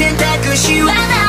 選択肢はない。